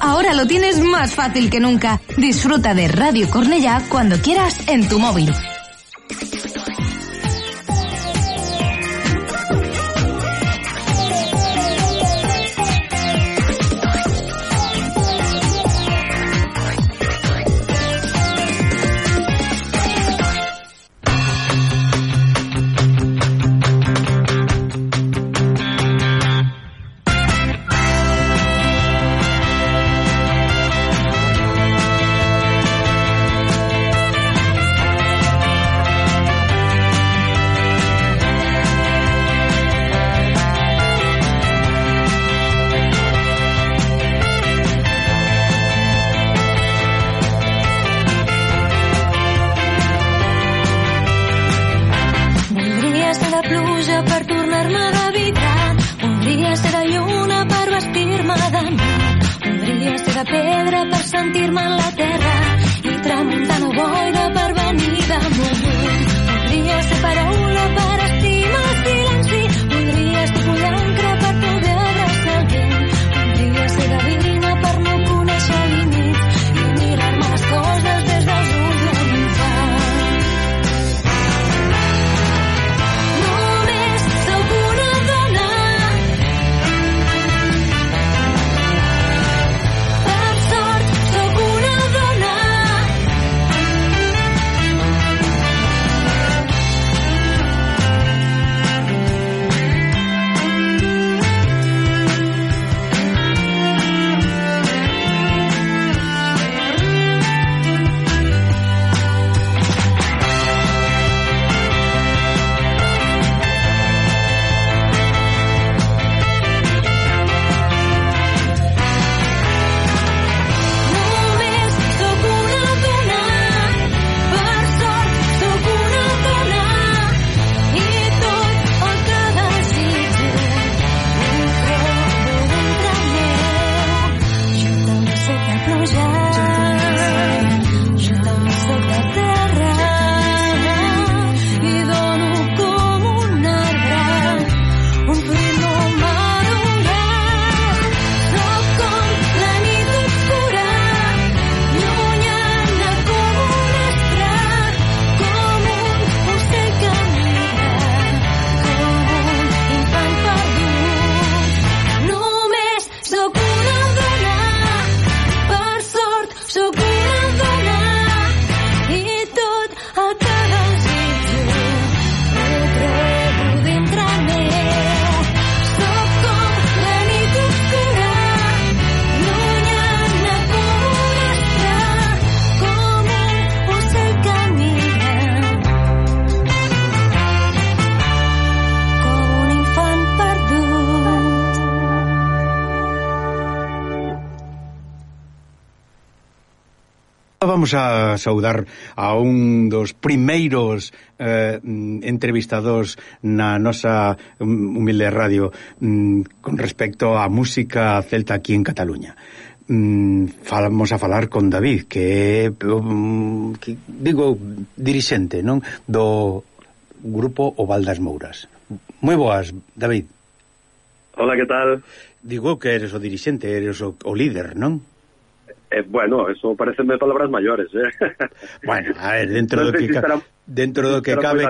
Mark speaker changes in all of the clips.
Speaker 1: Ahora lo tienes más fácil que nunca. Disfruta de Radio Cornellá cuando quieras en tu móvil.
Speaker 2: vamos a saudar a un dos primeiros eh, entrevistados na nosa mm, humilde radio mm, con respecto á música celta aquí en Cataluña mm, falamos a falar con David que é mm, que, digo dirixente non do grupo O Mouras moi boas David
Speaker 3: Hola, que tal?
Speaker 2: Digo que eres o dirixente, eres o, o líder, non?
Speaker 3: Eh, bueno, eso parecenme palabras maiores, eh.
Speaker 2: Bueno, a ver, dentro no do que estarán, dentro do que cabe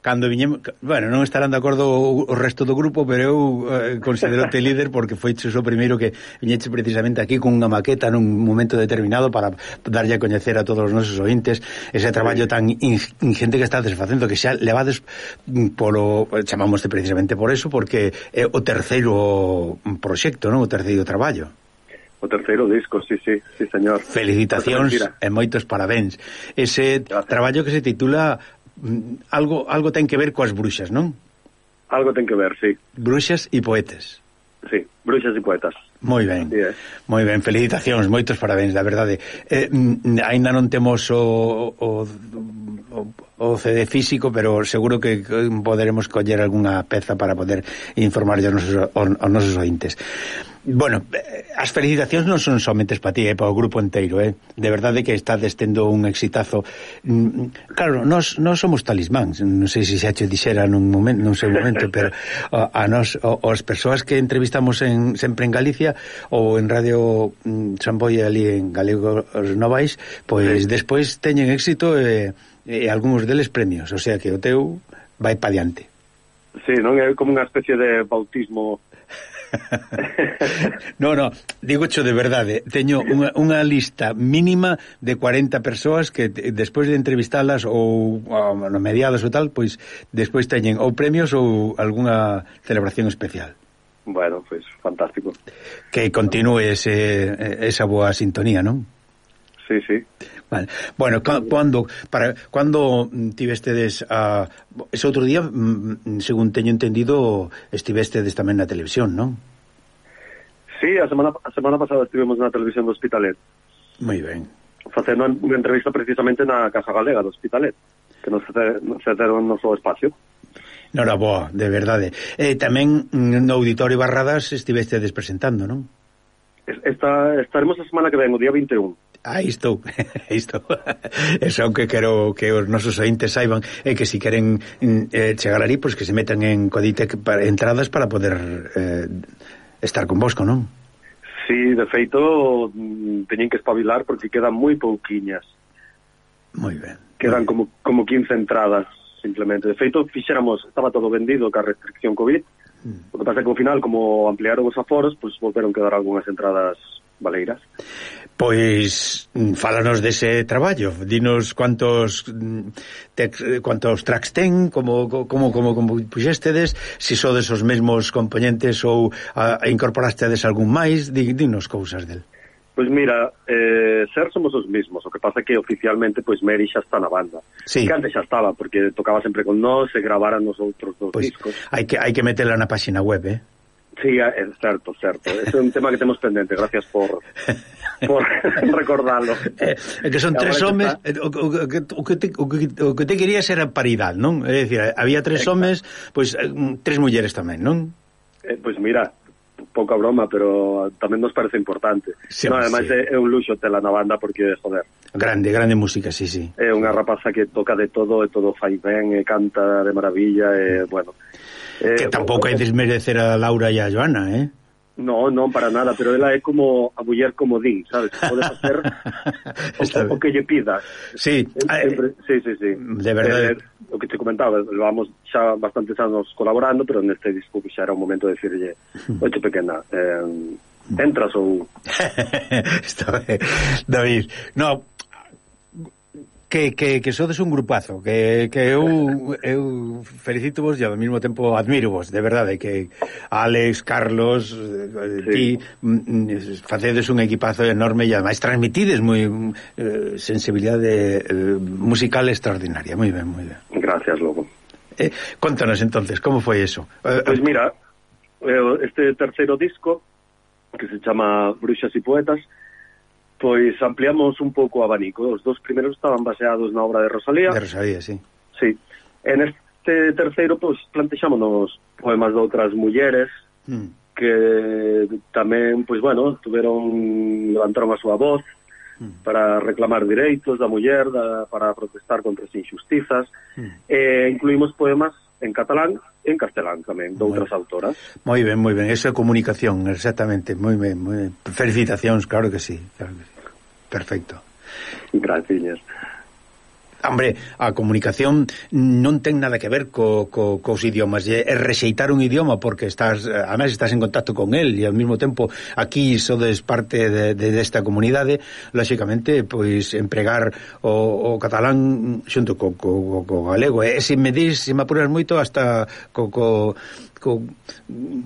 Speaker 2: cando viñemos, bueno, non estarán de acordo o, o resto do grupo, pero eu eh, considerote líder porque foi o primeiro que viñeche precisamente aquí con unha maqueta nun momento determinado para darlle a coñecer a todos os nosos ointes ese traballo sí. tan ingente que estades facendo que xa levades mm, polo eh, chamámoste precisamente por eso porque é o terceiro proxecto, non? O terceiro traballo
Speaker 3: o terceiro disco, sí, sí, sí, señor.
Speaker 2: Felicitacións e moitos parabéns. Ese Gracias. traballo que se titula mm, algo algo ten que ver coas bruxas, non?
Speaker 3: Algo ten que ver, sí.
Speaker 2: Bruxas e poetas.
Speaker 3: Sí, bruxas e poetas.
Speaker 2: Moi ben. Moi ben, felicitacións, moitos parabéns, da verdade. Eh, mm, aínda non temos o, o o CD físico, pero seguro que poderemos coller algunha peza para poder informar aos nosos, aos nosos ointes. Bueno, eh, as felicitacións non son somente para ti, eh, é para o grupo inteiro, eh? De verdade que está destendo un exitazo. Mm, claro, nós, nós somos talismáns, non sei se xa che dixera nun momento, non sei momento, pero a, a nós, as persoas que entrevistamos en, sempre en Galicia ou en Radio mm, Samboia ali en Galego Novais, pois sí. despois teñen éxito e, e algúns deles premios, o sea que o teu vai pa diante.
Speaker 3: Sí, non é como unha especie de bautismo
Speaker 2: no, no, digo cho de verdade. Teño unha, unha lista mínima de 40 persoas que despois de entrevistalas ou bueno, mediadas ou tal Pois despois teñen ou premios ou algunha celebración especial.
Speaker 3: Bueno, pois pues, fantástico.
Speaker 2: Que continúe ese, esa boa sintonía, non?
Speaker 3: sí, sí.
Speaker 2: Vale. Bueno, ca, cando para cando mm, tivestedes a ah, ese outro día, mm, mm, según teño entendido, estivestedes tamén na televisión, non?
Speaker 3: Sí, a semana a semana pasada estivemos na televisión do Hospitalet.
Speaker 2: Moi ben.
Speaker 3: Facendo unha entrevista precisamente na Casa Galega do Hospitalet, que nos cederon no seu espacio.
Speaker 2: Noraboa, de verdade. E eh, tamén no Auditorio Barradas estivestedes presentando, non?
Speaker 3: Esta, estaremos a semana que ven, o día 21.
Speaker 2: Aí estou, aí estou. Eso é o que quero que os nosos ointes saiban é que se si queren mm, eh, chegar ali, pois pues que se metan en codite para, entradas para poder eh, estar con vosco, non?
Speaker 3: Sí, de feito, mm, teñen que espabilar porque quedan moi pouquiñas.
Speaker 2: Moi ben.
Speaker 3: Quedan como, como 15 entradas, simplemente. De feito, fixéramos, estaba todo vendido ca restricción COVID, mm. o que pasa que ao final, como ampliaron os aforos, pois pues, volveron quedar algunhas entradas Valeiras.
Speaker 2: Pois mm, fálanos dese traballo, dinos cuantos mm, te eh, cuantos tracks ten, como como como como puxéstedes, se si sodes os mesmos componentes ou a, a incorporastedes algún máis, di, dinos cousas del.
Speaker 3: Pois mira, eh, ser somos os mismos, o que pasa que oficialmente pois Mary xa está na banda.
Speaker 2: Sí.
Speaker 3: Que antes xa estaba, porque tocaba sempre con nós e gravara os outros dos
Speaker 2: pois,
Speaker 3: discos.
Speaker 2: Hai que hai que metela na páxina web, eh?
Speaker 3: Sí, é certo, certo. Ese é un tema que temos pendente, gracias por por recordarlo.
Speaker 2: É, que son tres homes, eh, o, o, o, que te, o, que, o que te querías era paridad, non? É dicir, había tres Exacto. homes, pois pues, tres mulleres tamén, non?
Speaker 3: Eh, pois pues mira, pouca broma, pero tamén nos parece importante. Sí, no, ademais sí. é un luxo tela na banda porque, joder...
Speaker 2: Grande, grande música, sí, sí.
Speaker 3: É unha rapaza que toca de todo, e todo fai ben, e canta de maravilla, e, bueno...
Speaker 2: Eh, que tampouco hai desmerecer a Laura e a Joana, eh?
Speaker 3: No, non para nada, pero ela é como a muller como din, sabes? Pode facer o, o que lle pida.
Speaker 2: Sí,
Speaker 3: Sempre, sí, sí, sí.
Speaker 2: De verdade.
Speaker 3: Eh, o que te comentaba, levamos xa bastantes anos colaborando, pero neste disco xa era o momento de decirlle, oye pequena, eh, entras ou...
Speaker 2: Está ben. David, no, que, que, que sodes un grupazo, que, que eu, eu felicito vos e ao mesmo tempo admiro vos, de verdade, que Alex, Carlos, eh, sí. ti, facedes un equipazo enorme e ademais transmitides moi eh, sensibilidade eh, musical extraordinaria, moi ben, moi ben.
Speaker 3: Gracias, logo
Speaker 2: Eh, contanos entonces, como foi eso?
Speaker 3: Pois pues mira, eh, este terceiro disco que se chama Bruxas e Poetas Pois ampliamos un pouco o abanico. Os dos primeiros estaban baseados na obra de Rosalía.
Speaker 2: De Rosalía, sí.
Speaker 3: Sí. En este terceiro, pois, plantexámonos poemas de outras mulleres mm. que tamén, pois, bueno, tuveron, levantaron a súa voz mm. para reclamar direitos da muller, da, para protestar contra as injustizas. Mm. E incluímos poemas en catalán en castelán tamén, de outras autoras.
Speaker 2: Moi ben, moi ben, eso é comunicación, exactamente, moi ben, moi ben. Felicitacións, claro que sí, claro que sí. Perfecto.
Speaker 3: Gracias.
Speaker 2: Hombre, a comunicación non ten nada que ver co, co, cos idiomas. É rexeitar un idioma porque estás además estás en contacto con el e ao mesmo tempo aquí sodes parte desta de, de comunidade lóxicamente, pois, empregar o, o catalán xunto co, co, co galego. E se me dis, se me apuras moito hasta co, co, co,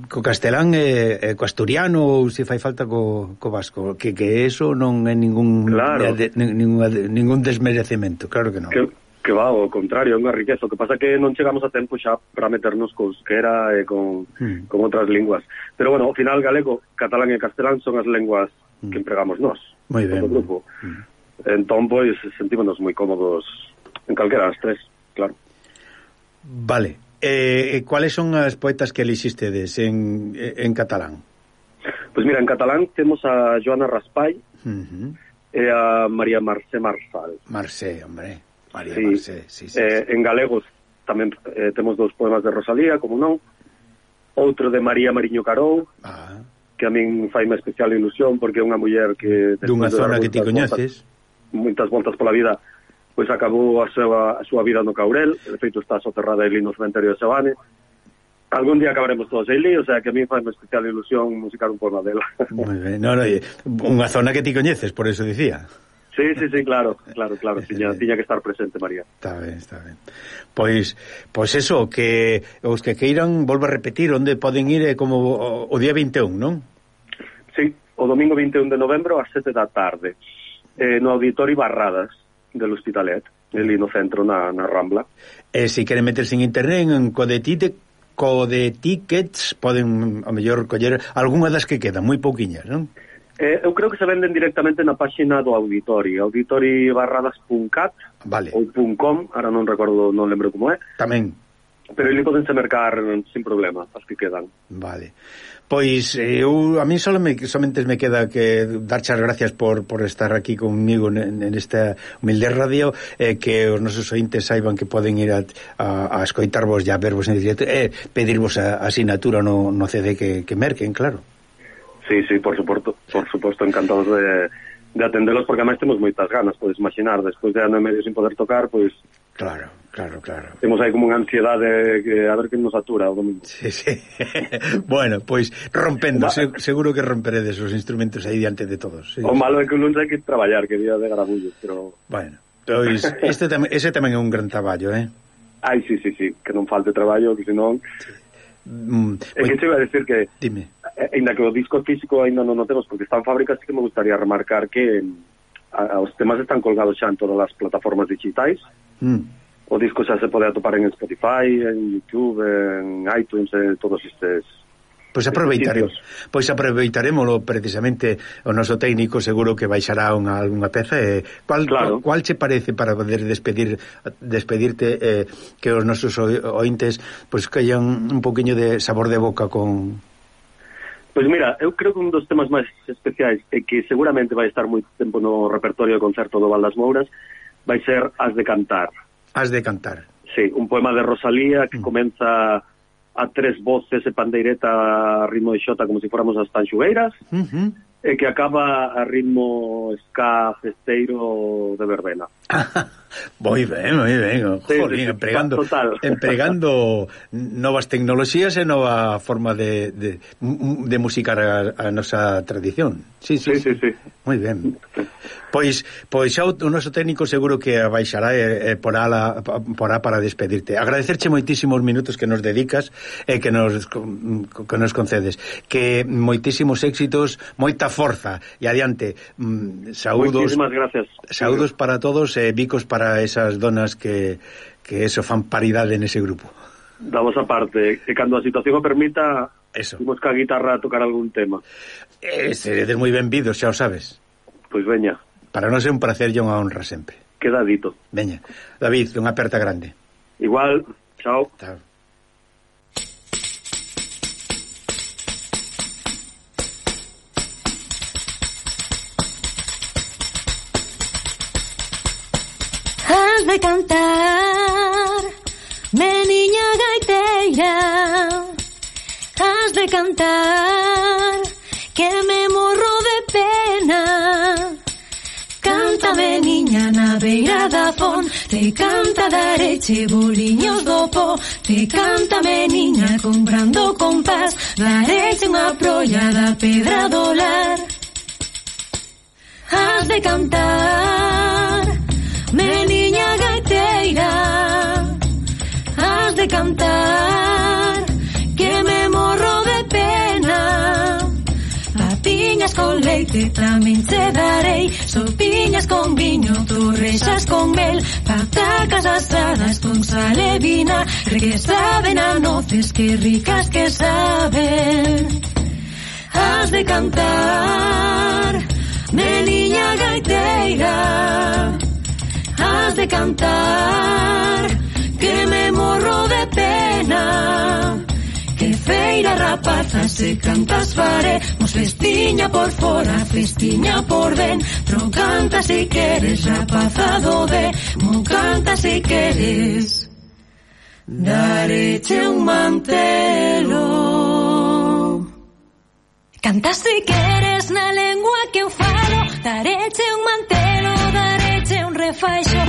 Speaker 2: co castelán e, e co asturiano ou se fai falta co, co vasco que, que eso non é ningún,
Speaker 3: claro.
Speaker 2: de, ningún, ningún desmerecemento, claro que non.
Speaker 3: Que, que va, ao contrario, é unha riqueza. O que pasa que non chegamos a tempo xa para meternos co euskera e eh, con, mm. con outras linguas. Pero, bueno, ao final galego, catalán e castelán son as lenguas mm. que empregamos nós.
Speaker 2: Moi ben.
Speaker 3: Grupo. Mm. Entón, pois, sentímonos moi cómodos en calquera das tres, claro.
Speaker 2: Vale. Eh, eh cuáles son as poetas que elixistedes en, en catalán?
Speaker 3: Pois pues mira, en catalán temos a Joana Raspall uh -huh. e a María Marcé Marçal.
Speaker 2: Marcé, hombre. María
Speaker 3: sí,
Speaker 2: Mercedes, sí, sí,
Speaker 3: eh, sí. En galegos tamén eh, temos dous poemas de Rosalía, como non, outro de María Mariño Carou, ah. que a min fai unha especial ilusión porque é unha muller que...
Speaker 2: Dunha zona que ti coñeces.
Speaker 3: Moitas voltas pola vida, pois acabou a súa, a súa vida no Caurel, de feito está soterrada ali no cementerio de Sabane, Algún día acabaremos todos aí, o sea, que a mí fai unha especial ilusión musicar un poema dela.
Speaker 2: Moi ben, no, no, unha zona que ti coñeces, por eso dicía.
Speaker 3: Sí, sí, sí, claro, claro, claro, tiña, tiña que estar presente, María.
Speaker 2: Está ben, está ben. Pois, pois eso, que os que queiran, volvo a repetir, onde poden ir é como o, o día 21, non?
Speaker 3: Sí, o domingo 21 de novembro ás 7 da tarde, eh, no Auditorio Barradas del Hospitalet, ali no centro, na, na Rambla.
Speaker 2: E eh, se si queren meterse en internet, en Codetite, Codetickets, poden, a mellor, coller algunha das que quedan, moi pouquiñas, non?
Speaker 3: Eh, eu creo que se venden directamente na páxina do Auditori, auditoribarradas.cat
Speaker 2: vale.
Speaker 3: ou .com, ahora non recordo, non lembro como é.
Speaker 2: Tamén.
Speaker 3: Pero ele podense mercar mm, sin problema, as que quedan.
Speaker 2: Vale. Pois eh, eu a mí só me somente me queda que darche as gracias por, por estar aquí comigo esta humilde radio eh, que os nosos ointes saiban que poden ir a, a, a escoitarvos e a vervos en directo e eh, pedirvos a, a asignatura no, no CD que, que merquen, claro.
Speaker 3: Sí, sí, por suporto encantados de, de atendelos porque además temos moitas ganas, podes imaginar, despois de ano e medio sin poder tocar, pois
Speaker 2: Claro, claro, claro.
Speaker 3: Temos aí como unha ansiedade que a ver que nos atura o domingo.
Speaker 2: Sí, sí. bueno, pois rompendo, se, seguro que romperedes os instrumentos aí diante de todos.
Speaker 3: Sí, o malo é que o lunes hai que traballar, que día de garabullo, pero
Speaker 2: Bueno, pois este tam ese tamén é un gran traballo, eh?
Speaker 3: Ai, sí, sí, sí, que non falte traballo, que senón... Sí. Mm, é que pois te iba a decir que...
Speaker 2: Dime
Speaker 3: Ainda que o disco físico ainda non o temos porque está en fábrica, así que me gustaría remarcar que a, os temas están colgados xa en todas as plataformas digitais. Mm. O disco xa se pode atopar en Spotify, en YouTube, en iTunes, en todos estes
Speaker 2: Pois aproveitaremos, pois aproveitaremoslo precisamente o noso técnico seguro que baixará unha algunha peza eh, e cual claro. cual che parece para poder despedir despedirte eh, que os nosos ointes pois callan un poquinho de sabor de boca con
Speaker 3: Pois mira, eu creo que un dos temas máis especiais e que seguramente vai estar moito tempo no repertorio de concerto do Valdas Mouras vai ser As de Cantar.
Speaker 2: As de Cantar.
Speaker 3: Sí, un poema de Rosalía que mm. comeza a tres voces e pandeireta a ritmo de xota como se si fóramos as tanxugueiras uh -huh. e que acaba a ritmo ska festeiro de verbena.
Speaker 2: Moi ben, moi ben. Jolín, sí, empregando, total. empregando novas tecnoloxías e nova forma de, de, de musicar a, a nosa tradición.
Speaker 3: Sí, sí, sí. sí, sí.
Speaker 2: Moi ben. Pois, pois xa o, o noso técnico seguro que abaixará e, e porá, la, porá para despedirte. Agradecerche moitísimos minutos que nos dedicas e que nos, que nos concedes. Que moitísimos éxitos, moita forza. E adiante, mm, saúdos...
Speaker 3: Moitísimas gracias.
Speaker 2: Saúdos para todos e bicos para para esas donas que, que eso fan paridade nese grupo?
Speaker 3: Damos a parte, e cando a situación o permita, eso. imos ca guitarra a tocar algún tema.
Speaker 2: Eh, seredes moi benvidos, xa o sabes.
Speaker 3: Pois veña.
Speaker 2: Para nós é un placer e unha honra sempre.
Speaker 3: Queda dito.
Speaker 2: Veña. David, unha aperta grande.
Speaker 3: Igual, chao.
Speaker 2: Chao.
Speaker 1: nos vai cantar. Meniña gaiteira Has de cantar Que me morro de pena. Cántame, niña, na beira da fon. Te canta dareche boliños do po. Te cántame, niña, comprando compás. Dareche unha prolla da pedra do lar Has de cantar Meniña gaiteira Has de cantar Que me morro de pena. Patiñas con leite tamén te darei. Sopiñas con viño, torrexas con mel. Patacas asadas con sal e vina. Que saben a noces que ricas que saben. Has de cantar Meniña gaiteira cantar. Que me morro de pena. Que feira rapaza se cantas faremos Festiña por fora, festiña por dentro Canta si queres, rapazado de Mo canta si queres. Dareche un mantelo. Canta si queres na lengua que eu falo. Dareche un mantelo, dareche un refaixo